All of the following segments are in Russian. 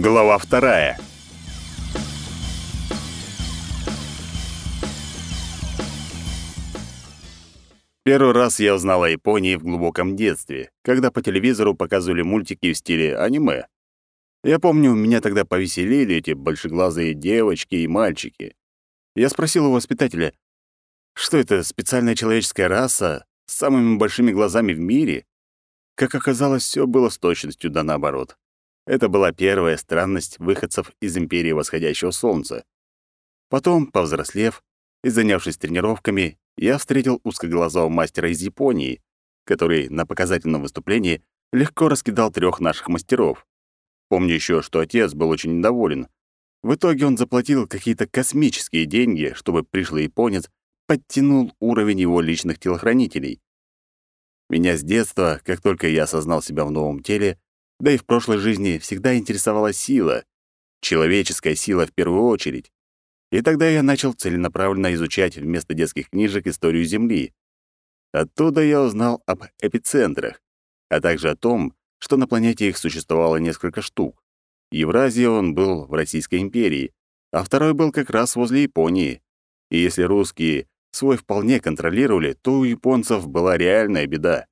Глава вторая. Первый раз я узнал о Японии в глубоком детстве, когда по телевизору показывали мультики в стиле аниме. Я помню, меня тогда повеселили эти большеглазые девочки и мальчики. Я спросил у воспитателя, что это специальная человеческая раса с самыми большими глазами в мире? Как оказалось, все было с точностью да наоборот. Это была первая странность выходцев из империи восходящего солнца. Потом, повзрослев и занявшись тренировками, я встретил узкоглазого мастера из Японии, который на показательном выступлении легко раскидал трех наших мастеров. Помню еще, что отец был очень недоволен. В итоге он заплатил какие-то космические деньги, чтобы пришлый японец подтянул уровень его личных телохранителей. Меня с детства, как только я осознал себя в новом теле, да и в прошлой жизни всегда интересовала сила, человеческая сила в первую очередь. И тогда я начал целенаправленно изучать вместо детских книжек историю Земли. Оттуда я узнал об эпицентрах, а также о том, что на планете их существовало несколько штук. Евразия он был в Российской империи, а второй был как раз возле Японии. И если русские свой вполне контролировали, то у японцев была реальная беда.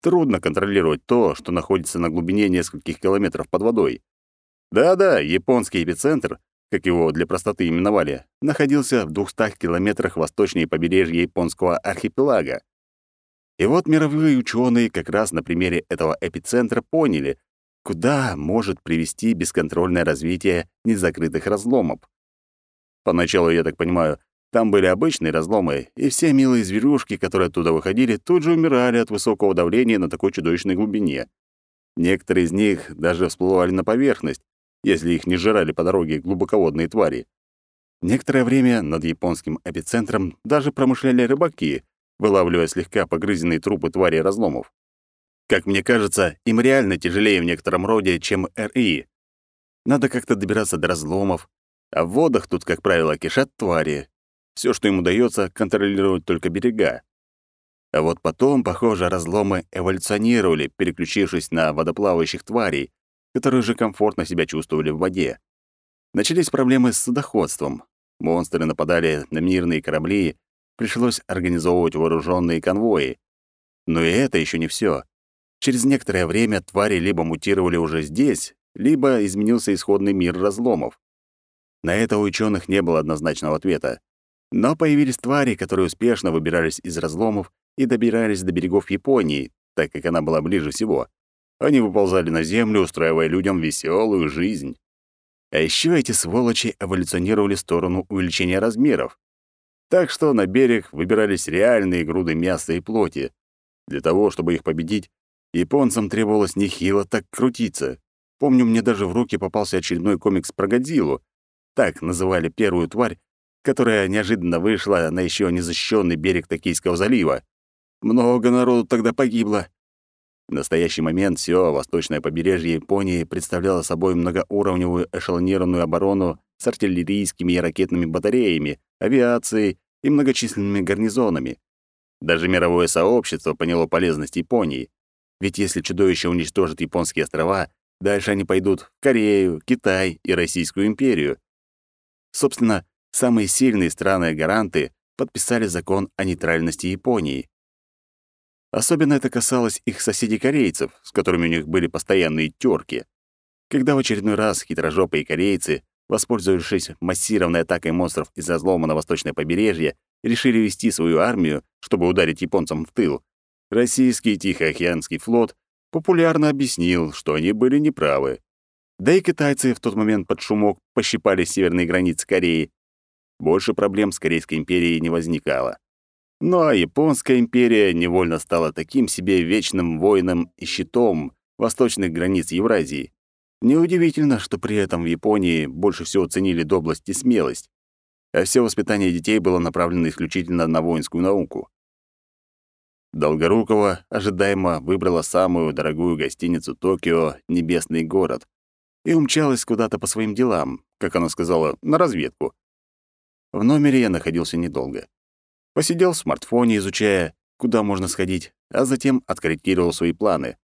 Трудно контролировать то, что находится на глубине нескольких километров под водой. Да-да, японский эпицентр, как его для простоты именовали, находился в 200 километрах восточнее побережья японского архипелага. И вот мировые ученые как раз на примере этого эпицентра поняли, куда может привести бесконтрольное развитие незакрытых разломов. Поначалу, я так понимаю, там были обычные разломы, и все милые зверюшки, которые оттуда выходили, тут же умирали от высокого давления на такой чудовищной глубине. Некоторые из них даже всплывали на поверхность, если их не жрали по дороге глубоководные твари. Некоторое время над японским эпицентром даже промышляли рыбаки, вылавливая слегка погрызенные трупы твари разломов. Как мне кажется, им реально тяжелее в некотором роде, чем РИ. Надо как-то добираться до разломов, а в водах тут, как правило, кишат твари, все, что им удается, контролировать только берега. А вот потом, похоже, разломы эволюционировали, переключившись на водоплавающих тварей, которые же комфортно себя чувствовали в воде. Начались проблемы с судоходством. Монстры нападали на мирные корабли, пришлось организовывать вооруженные конвои. Но и это еще не все. Через некоторое время твари либо мутировали уже здесь, либо изменился исходный мир разломов. На это у ученых не было однозначного ответа. Но появились твари, которые успешно выбирались из разломов и добирались до берегов Японии, так как она была ближе всего. Они выползали на землю, устраивая людям веселую жизнь. А еще эти сволочи эволюционировали в сторону увеличения размеров. Так что на берег выбирались реальные груды мяса и плоти. Для того, чтобы их победить, японцам требовалось нехило так крутиться. Помню, мне даже в руки попался очередной комикс про Годзиллу. Так называли первую тварь, которая неожиданно вышла на еще не защищенный берег Токийского залива. Много народу тогда погибло. В настоящий момент все восточное побережье Японии представляло собой многоуровневую эшелонированную оборону с артиллерийскими и ракетными батареями, авиацией и многочисленными гарнизонами. Даже мировое сообщество поняло полезность Японии. Ведь если чудовище уничтожит японские острова, дальше они пойдут в Корею, Китай и Российскую империю. Собственно, самые сильные страны-гаранты подписали закон о нейтральности Японии. Особенно это касалось их соседей-корейцев, с которыми у них были постоянные тёрки. Когда в очередной раз хитрожопые корейцы, воспользовавшись массированной атакой монстров из разлома на восточное побережье, решили вести свою армию, чтобы ударить японцам в тыл, российский Тихоокеанский флот популярно объяснил, что они были неправы. Да и китайцы в тот момент под шумок пощипали северные границы Кореи, больше проблем с Корейской империей не возникало. Ну а Японская империя невольно стала таким себе вечным воином и щитом восточных границ Евразии. Неудивительно, что при этом в Японии больше всего ценили доблесть и смелость, а все воспитание детей было направлено исключительно на воинскую науку. Долгорукова ожидаемо выбрала самую дорогую гостиницу Токио «Небесный город» и умчалась куда-то по своим делам, как она сказала, на разведку. В номере я находился недолго. Посидел в смартфоне, изучая, куда можно сходить, а затем откорректировал свои планы.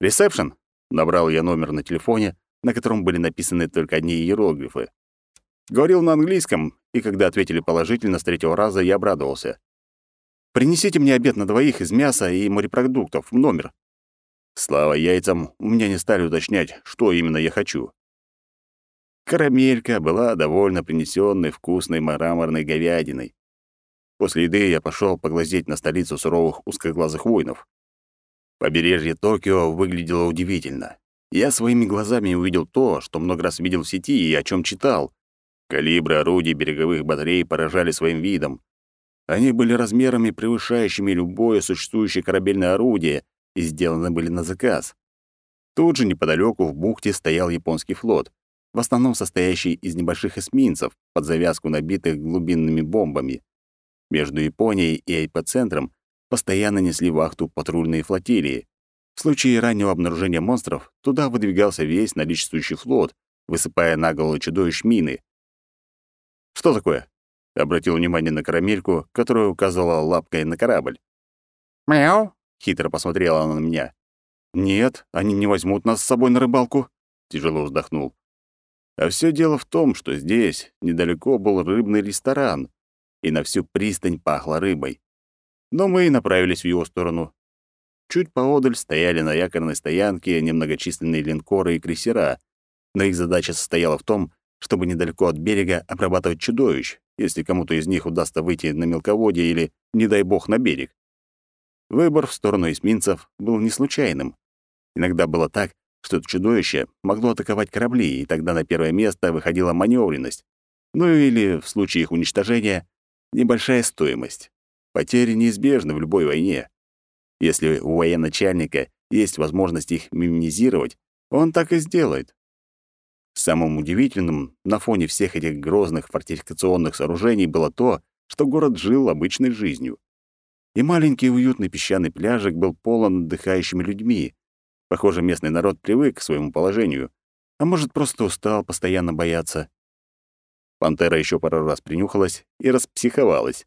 «Ресепшн?» — набрал я номер на телефоне, на котором были написаны только одни иероглифы. Говорил на английском, и когда ответили положительно с третьего раза, я обрадовался. «Принесите мне обед на двоих из мяса и морепродуктов в номер». Слава яйцам, у меня не стали уточнять, что именно я хочу. Карамелька была довольно принесенной вкусной мраморной говядиной. После еды я пошел поглазеть на столицу суровых узкоглазых воинов. Побережье Токио выглядело удивительно. Я своими глазами увидел то, что много раз видел в сети и о чем читал. Калибры орудий береговых батарей поражали своим видом. Они были размерами, превышающими любое существующее корабельное орудие, и сделаны были на заказ. Тут же неподалеку в бухте стоял японский флот, в основном состоящий из небольших эсминцев, под завязку набитых глубинными бомбами. Между Японией и эпицентром постоянно несли вахту патрульные флотилии. В случае раннего обнаружения монстров туда выдвигался весь наличествующий флот, высыпая на голову чудовищ мины. «Что такое?» — обратил внимание на карамельку, которая указывала лапкой на корабль. «Мяу!» — хитро посмотрела она на меня. «Нет, они не возьмут нас с собой на рыбалку», — тяжело вздохнул. А все дело в том, что здесь недалеко был рыбный ресторан, и на всю пристань пахло рыбой. Но мы и направились в его сторону. Чуть поодаль стояли на якорной стоянке немногочисленные линкоры и крейсера, но их задача состояла в том, чтобы недалеко от берега обрабатывать чудовищ, если кому-то из них удастся выйти на мелководье или, не дай бог, на берег. Выбор в сторону эсминцев был не случайным. Иногда было так, что это чудовище могло атаковать корабли, и тогда на первое место выходила маневренность. Ну или, в случае их уничтожения, небольшая стоимость. Потери неизбежны в любой войне. Если у военачальника есть возможность их минимизировать, он так и сделает. Самым удивительным на фоне всех этих грозных фортификационных сооружений было то, что город жил обычной жизнью. И маленький уютный песчаный пляжик был полон отдыхающими людьми, Похоже, местный народ привык к своему положению, а может, просто устал постоянно бояться. Пантера еще пару раз принюхалась и распсиховалась.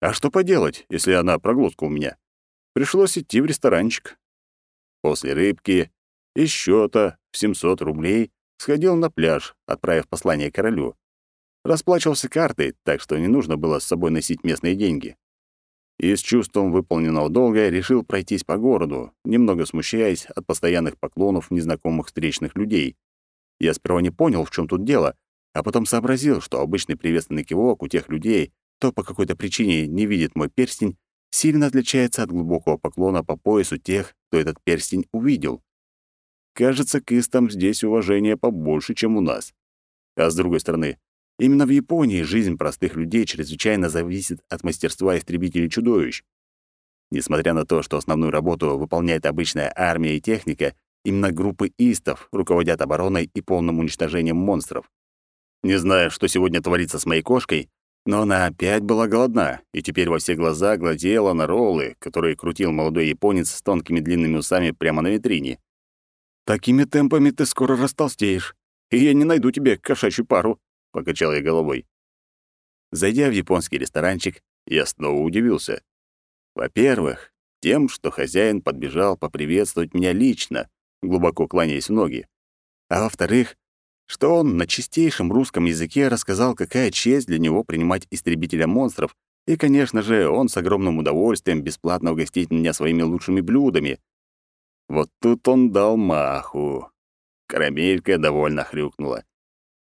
А что поделать, если она проглотка у меня? Пришлось идти в ресторанчик. После рыбки и счета в 700 рублей сходил на пляж, отправив послание королю. Расплачивался картой, так что не нужно было с собой носить местные деньги и с чувством выполненного долга решил пройтись по городу, немного смущаясь от постоянных поклонов незнакомых встречных людей. Я сперва не понял, в чем тут дело, а потом сообразил, что обычный приветственный кивок у тех людей, кто по какой-то причине не видит мой перстень, сильно отличается от глубокого поклона по поясу тех, кто этот перстень увидел. Кажется, к истам здесь уважение побольше, чем у нас. А с другой стороны, Именно в Японии жизнь простых людей чрезвычайно зависит от мастерства истребителей чудовищ. Несмотря на то, что основную работу выполняет обычная армия и техника, именно группы истов руководят обороной и полным уничтожением монстров. Не знаю, что сегодня творится с моей кошкой, но она опять была голодна и теперь во все глаза глазела на роллы, которые крутил молодой японец с тонкими длинными усами прямо на витрине. «Такими темпами ты скоро растолстеешь, и я не найду тебе кошачью пару», покачал я головой. Зайдя в японский ресторанчик, я снова удивился. Во-первых, тем, что хозяин подбежал поприветствовать меня лично, глубоко кланяясь в ноги. А во-вторых, что он на чистейшем русском языке рассказал, какая честь для него принимать истребителя монстров, и, конечно же, он с огромным удовольствием бесплатно угостить меня своими лучшими блюдами. Вот тут он дал маху. Карамелька довольно хрюкнула.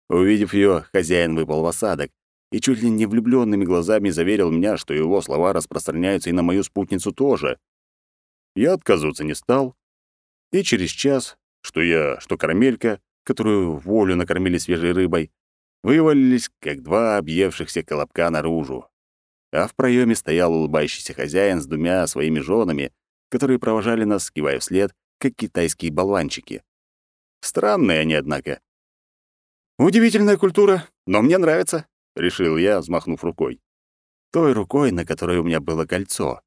Увидев ее, хозяин выпал в осадок и чуть ли не влюбленными глазами заверил меня, что его слова распространяются и на мою спутницу тоже. Я отказываться не стал, и через час, что я, что карамелька, которую волю накормили свежей рыбой, вывалились, как два объевшихся колобка наружу. А в проеме стоял улыбающийся хозяин с двумя своими женами, которые провожали нас, кивая вслед, как китайские болванчики. Странные они, однако. «Удивительная культура, но мне нравится», — решил я, взмахнув рукой. Той рукой, на которой у меня было кольцо.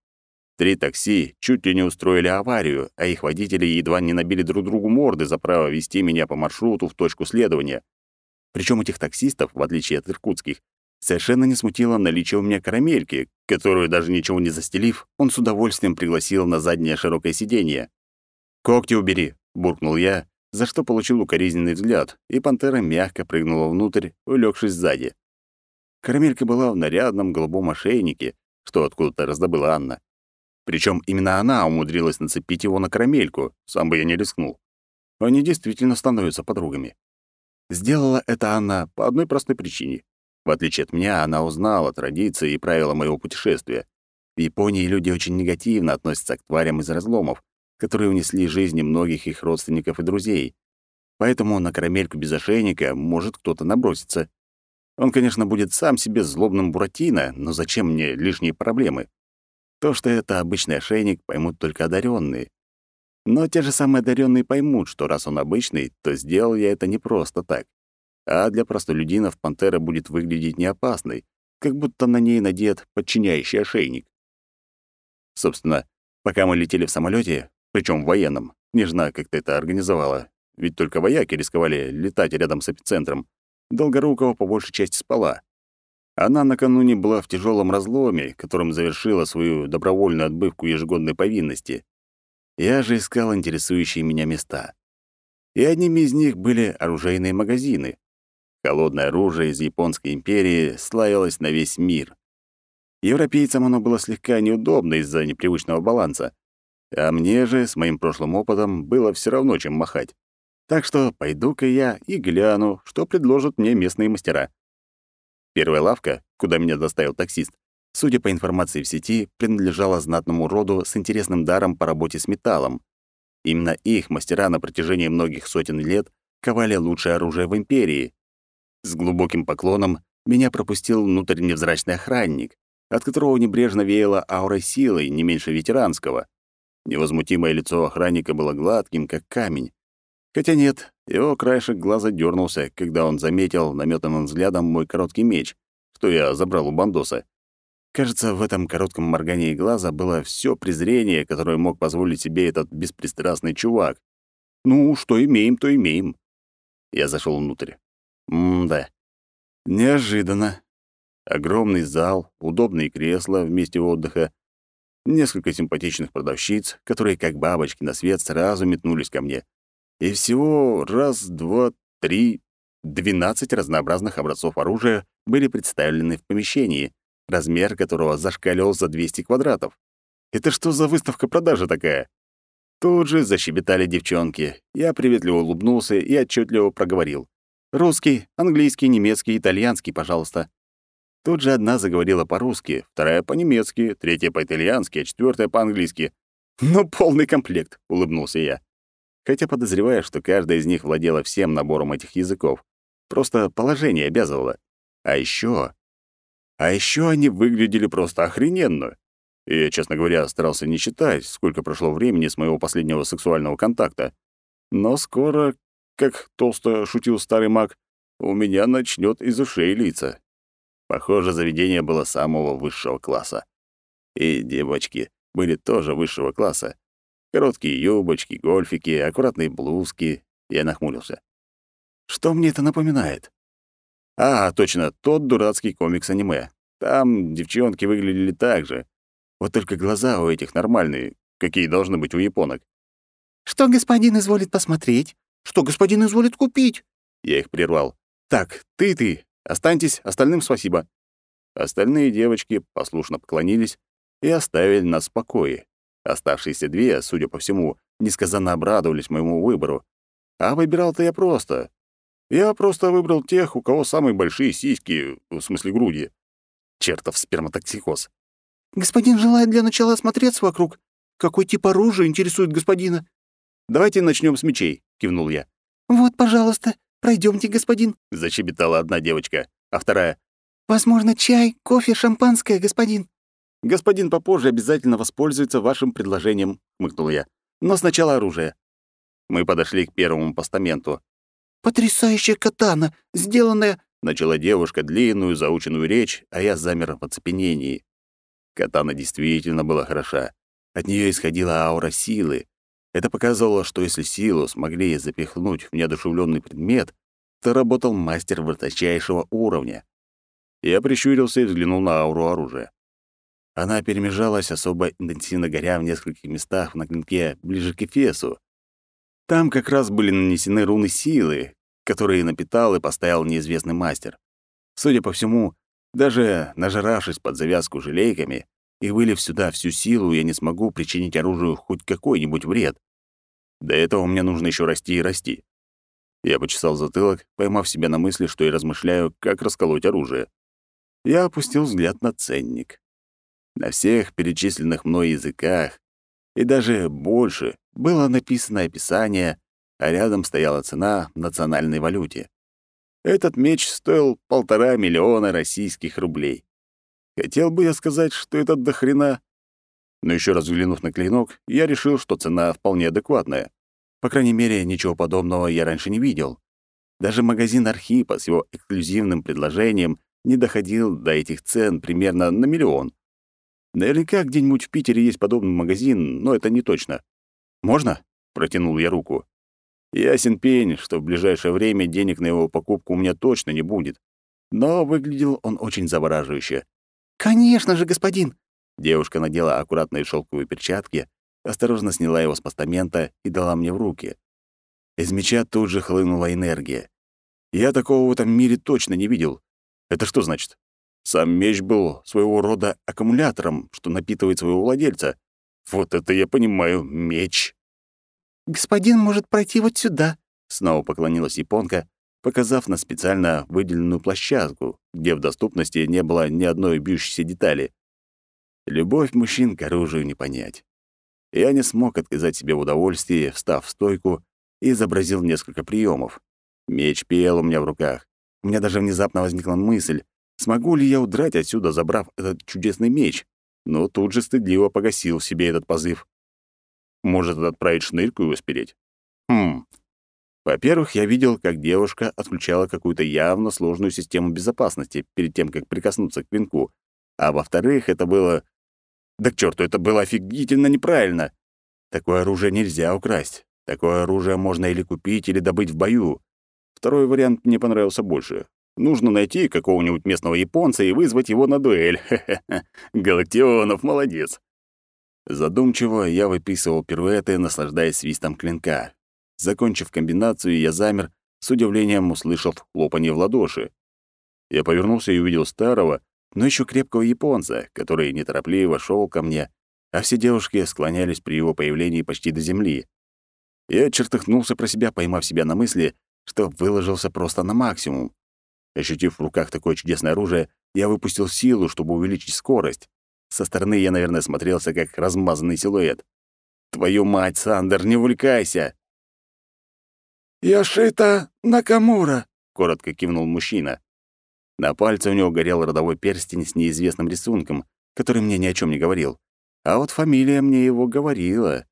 Три такси чуть ли не устроили аварию, а их водители едва не набили друг другу морды за право вести меня по маршруту в точку следования. Причем этих таксистов, в отличие от иркутских, совершенно не смутило наличие у меня карамельки, которую, даже ничего не застелив, он с удовольствием пригласил на заднее широкое сиденье. «Когти убери», — буркнул я, за что получил укоризненный взгляд, и пантера мягко прыгнула внутрь, улегшись сзади. Карамелька была в нарядном голубом ошейнике, что откуда-то раздобыла Анна. Причем именно она умудрилась нацепить его на карамельку, сам бы я не рискнул. Они действительно становятся подругами. Сделала это Анна по одной простой причине. В отличие от меня, она узнала традиции и правила моего путешествия. В Японии люди очень негативно относятся к тварям из разломов, которые унесли жизни многих их родственников и друзей. Поэтому на карамельку без ошейника может кто-то наброситься. Он, конечно, будет сам себе злобным Буратино, но зачем мне лишние проблемы? То, что это обычный ошейник, поймут только одаренные. Но те же самые одаренные поймут, что раз он обычный, то сделал я это не просто так. А для простолюдинов пантера будет выглядеть неопасной, как будто на ней надет подчиняющий ошейник. Собственно, пока мы летели в самолете, причем военном, нежна как-то это организовала, ведь только вояки рисковали летать рядом с эпицентром, Долгорукова по большей части спала. Она накануне была в тяжелом разломе, которым завершила свою добровольную отбывку ежегодной повинности. Я же искал интересующие меня места. И одними из них были оружейные магазины. Холодное оружие из Японской империи славилось на весь мир. Европейцам оно было слегка неудобно из-за непривычного баланса, а мне же, с моим прошлым опытом, было все равно, чем махать. Так что пойду-ка я и гляну, что предложат мне местные мастера. Первая лавка, куда меня доставил таксист, судя по информации в сети, принадлежала знатному роду с интересным даром по работе с металлом. Именно их мастера на протяжении многих сотен лет ковали лучшее оружие в империи. С глубоким поклоном меня пропустил внутрь невзрачный охранник, от которого небрежно веяло аурой силы, не меньше ветеранского. Невозмутимое лицо охранника было гладким, как камень, Хотя нет, его краешек глаза дернулся, когда он заметил наметанным взглядом мой короткий меч, что я забрал у бандоса. Кажется, в этом коротком моргании глаза было все презрение, которое мог позволить себе этот беспристрастный чувак. Ну, что имеем, то имеем. Я зашел внутрь. М-да. Неожиданно. Огромный зал, удобные кресла в месте отдыха, несколько симпатичных продавщиц, которые, как бабочки на свет, сразу метнулись ко мне. И всего раз, два, три, двенадцать разнообразных образцов оружия были представлены в помещении, размер которого зашкаливал за 200 квадратов. Это что за выставка-продажа такая? Тут же защебетали девчонки. Я приветливо улыбнулся и отчетливо проговорил. «Русский, английский, немецкий, итальянский, пожалуйста». Тут же одна заговорила по-русски, вторая по-немецки, третья по-итальянски, а четвертая по-английски. «Ну, полный комплект», — улыбнулся я хотя подозреваю, что каждая из них владела всем набором этих языков. Просто положение обязывало. А еще, А еще они выглядели просто охрененно. И я, честно говоря, старался не считать, сколько прошло времени с моего последнего сексуального контакта. Но скоро, как толсто шутил старый маг, у меня начнет из ушей литься. Похоже, заведение было самого высшего класса. И девочки были тоже высшего класса. Короткие юбочки, гольфики, аккуратные блузки. Я нахмурился. Что мне это напоминает? А, точно, тот дурацкий комикс-аниме. Там девчонки выглядели так же. Вот только глаза у этих нормальные, какие должны быть у японок. «Что господин изволит посмотреть? Что господин изволит купить?» Я их прервал. «Так, ты-ты, останьтесь, остальным спасибо». Остальные девочки послушно поклонились и оставили нас в покое. Оставшиеся две, судя по всему, несказанно обрадовались моему выбору. А выбирал-то я просто. Я просто выбрал тех, у кого самые большие сиськи, в смысле груди. Чертов сперматоксикоз. «Господин желает для начала осмотреться вокруг. Какой тип оружия интересует господина?» «Давайте начнем с мечей», — кивнул я. «Вот, пожалуйста, пройдемте, господин», — зачебетала одна девочка, а вторая. «Возможно, чай, кофе, шампанское, господин». «Господин попозже обязательно воспользуется вашим предложением», — хмыкнул я. «Но сначала оружие». Мы подошли к первому постаменту. «Потрясающая катана, сделанная...» — начала девушка длинную заученную речь, а я замер в оцепенении. Катана действительно была хороша. От нее исходила аура силы. Это показывало, что если силу смогли запихнуть в неодушевленный предмет, то работал мастер высочайшего уровня. Я прищурился и взглянул на ауру оружия. Она перемежалась, особо интенсивно горя в нескольких местах на клинке ближе к Эфесу. Там как раз были нанесены руны силы, которые напитал и поставил неизвестный мастер. Судя по всему, даже нажравшись под завязку желейками и вылив сюда всю силу, я не смогу причинить оружию хоть какой-нибудь вред. До этого мне нужно еще расти и расти. Я почесал затылок, поймав себя на мысли, что я размышляю, как расколоть оружие. Я опустил взгляд на ценник. На всех перечисленных мной языках и даже больше было написано описание, а рядом стояла цена в национальной валюте. Этот меч стоил полтора миллиона российских рублей. Хотел бы я сказать, что это до хрена, но еще раз взглянув на клинок, я решил, что цена вполне адекватная. По крайней мере, ничего подобного я раньше не видел. Даже магазин Архипа с его эксклюзивным предложением не доходил до этих цен примерно на миллион. Наверняка где-нибудь в Питере есть подобный магазин, но это не точно. «Можно?» — протянул я руку. Ясен пень, что в ближайшее время денег на его покупку у меня точно не будет. Но выглядел он очень завораживающе. «Конечно же, господин!» Девушка надела аккуратные шелковые перчатки, осторожно сняла его с постамента и дала мне в руки. Из меча тут же хлынула энергия. Я такого в этом мире точно не видел. Это что значит? Сам меч был своего рода аккумулятором, что напитывает своего владельца. Вот это я понимаю, меч. «Господин может пройти вот сюда», — снова поклонилась японка, показав на специально выделенную площадку, где в доступности не было ни одной бьющейся детали. Любовь мужчин к оружию не понять. Я не смог отказать себе в удовольствии, встав в стойку и изобразил несколько приемов. Меч пел у меня в руках. У меня даже внезапно возникла мысль, смогу ли я удрать отсюда, забрав этот чудесный меч. Но тут же стыдливо погасил в себе этот позыв. Может, отправить шнырьку и спереть? Хм. Во-первых, я видел, как девушка отключала какую-то явно сложную систему безопасности перед тем, как прикоснуться к клинку. А во-вторых, это было да к черту, это было офигительно неправильно. Такое оружие нельзя украсть. Такое оружие можно или купить, или добыть в бою. Второй вариант мне понравился больше. Нужно найти какого-нибудь местного японца и вызвать его на дуэль. Галактионов молодец. Задумчиво я выписывал пируэты, наслаждаясь свистом клинка. Закончив комбинацию, я замер, с удивлением услышав хлопанье в ладоши. Я повернулся и увидел старого, но еще крепкого японца, который неторопливо шел ко мне, а все девушки склонялись при его появлении почти до земли. Я чертыхнулся про себя, поймав себя на мысли, что выложился просто на максимум. Ощутив в руках такое чудесное оружие, я выпустил силу, чтобы увеличить скорость. Со стороны я, наверное, смотрелся как размазанный силуэт. «Твою мать, Сандер, не увлекайся!» «Яшита Накамура», — коротко кивнул мужчина. На пальце у него горел родовой перстень с неизвестным рисунком, который мне ни о чем не говорил. А вот фамилия мне его говорила.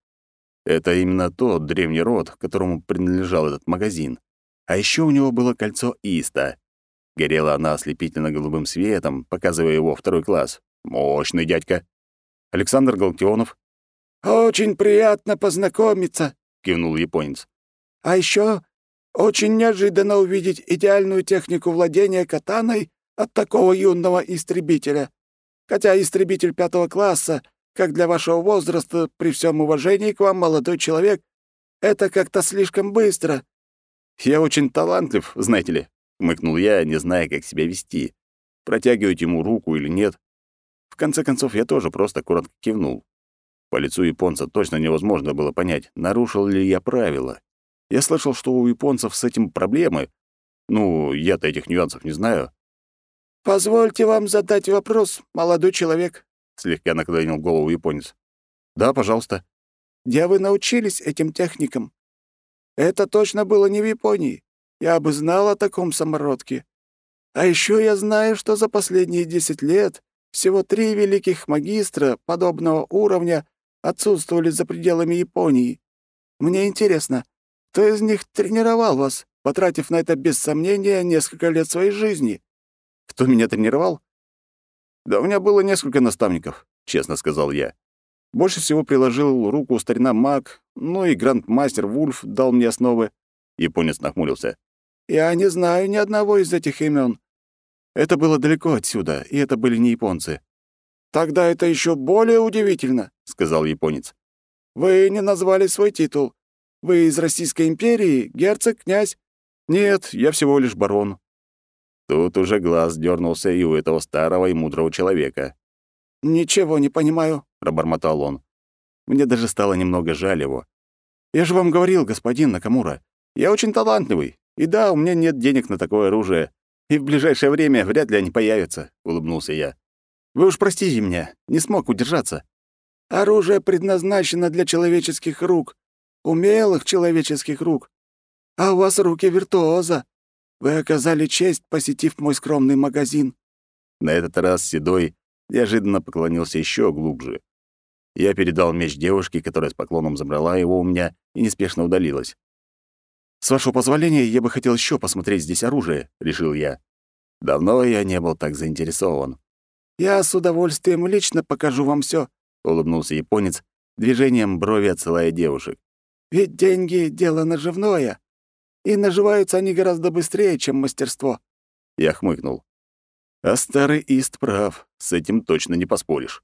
Это именно тот древний род, которому принадлежал этот магазин. А еще у него было кольцо Иста. Горела она ослепительно-голубым светом, показывая его второй класс. Мощный дядька. Александр Галактионов. «Очень приятно познакомиться», — кивнул японец. «А еще очень неожиданно увидеть идеальную технику владения катаной от такого юного истребителя. Хотя истребитель пятого класса, как для вашего возраста, при всем уважении к вам, молодой человек, это как-то слишком быстро». «Я очень талантлив, знаете ли», — хмыкнул я, не зная, как себя вести. Протягивать ему руку или нет. В конце концов, я тоже просто коротко кивнул. По лицу японца точно невозможно было понять, нарушил ли я правила. Я слышал, что у японцев с этим проблемы. Ну, я-то этих нюансов не знаю. «Позвольте вам задать вопрос, молодой человек», — слегка наклонил голову японец. «Да, пожалуйста». «Где вы научились этим техникам?» «Это точно было не в Японии. Я бы знал о таком самородке. А еще я знаю, что за последние десять лет всего три великих магистра подобного уровня отсутствовали за пределами Японии. Мне интересно, кто из них тренировал вас, потратив на это без сомнения несколько лет своей жизни? Кто меня тренировал? Да у меня было несколько наставников, честно сказал я. Больше всего приложил руку старина Мак, ну и грандмастер Вульф дал мне основы. Японец нахмурился. Я не знаю ни одного из этих имен. Это было далеко отсюда, и это были не японцы. Тогда это еще более удивительно, сказал японец. Вы не назвали свой титул. Вы из Российской империи? Герцог, князь?» «Нет, я всего лишь барон». Тут уже глаз дернулся и у этого старого и мудрого человека. «Ничего не понимаю», — пробормотал он. Мне даже стало немного жаль его. «Я же вам говорил, господин Накамура, я очень талантливый. И да, у меня нет денег на такое оружие. И в ближайшее время вряд ли они появятся», — улыбнулся я. «Вы уж простите меня, не смог удержаться». «Оружие предназначено для человеческих рук, умелых человеческих рук. А у вас руки виртуоза. Вы оказали честь, посетив мой скромный магазин». На этот раз Седой неожиданно поклонился еще глубже. Я передал меч девушке, которая с поклоном забрала его у меня и неспешно удалилась. «С вашего позволения, я бы хотел еще посмотреть здесь оружие», — решил я. Давно я не был так заинтересован. «Я с удовольствием лично покажу вам все, улыбнулся японец, движением брови отсылая девушек. «Ведь деньги — дело наживное и наживаются они гораздо быстрее, чем мастерство». Я хмыкнул. А старый Ист прав, с этим точно не поспоришь.